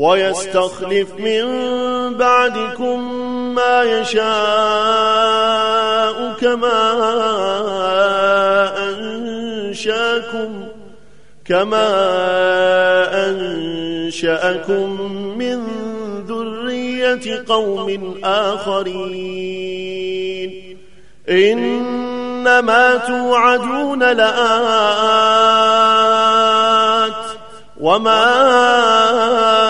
ويستخلف من بعدكم ما يشاء كما أنشأكم كما أنشأكم من ذرية قوم آخرين. إنما توعدون لآت وما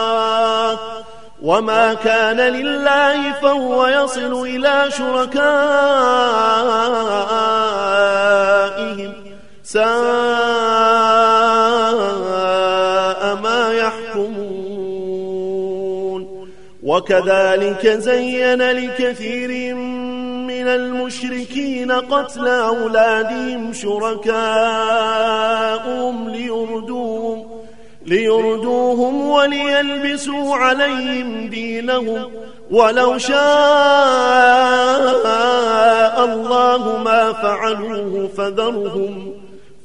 وما كان لله فهو يصل إلى شركائهم ساء ما يحكمون وكذلك زين لكثير من المشركين قتل أولادهم شركاءهم ليردوهم ليردوهم وليلبسوا عليهم دينهم ولو شاء الله ما فعلوه فذرهم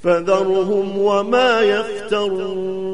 فذرهم وما يفترون